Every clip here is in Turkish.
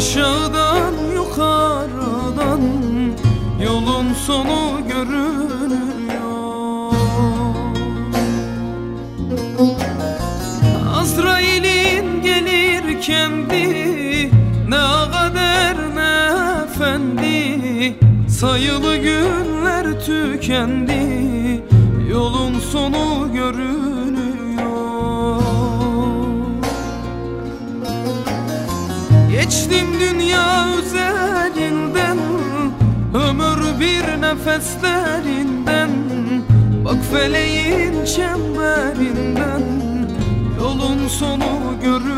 Aşağıdan yukarıdan Yolun sonu görünüyor. Azrail'in gelir kendi Ne kader ne efendi. Sayılı günler tükendi Yolun sonu görünüyor Geçtim dünya üzerinden Ömür bir nefeslerinden. Bak feleğin çemberinden Yolun sonu görünüyor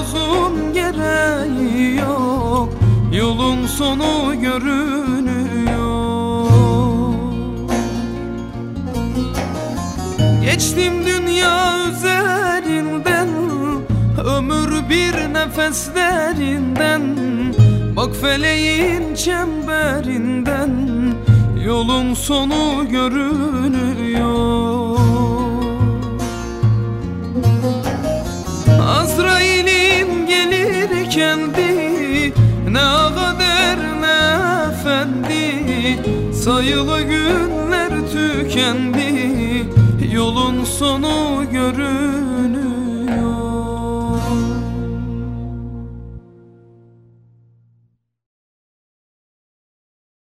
Kılavuzun gereği yok. Yolun sonu görünüyor. Geçtim dünya üzerinden Ömür bir nefeslerinden. Bak feleğin çemberinden Yolun sonu görünüyor kendi Ne kader ne efendi. Sayılı günler tükendi Yolun sonu görünüyor.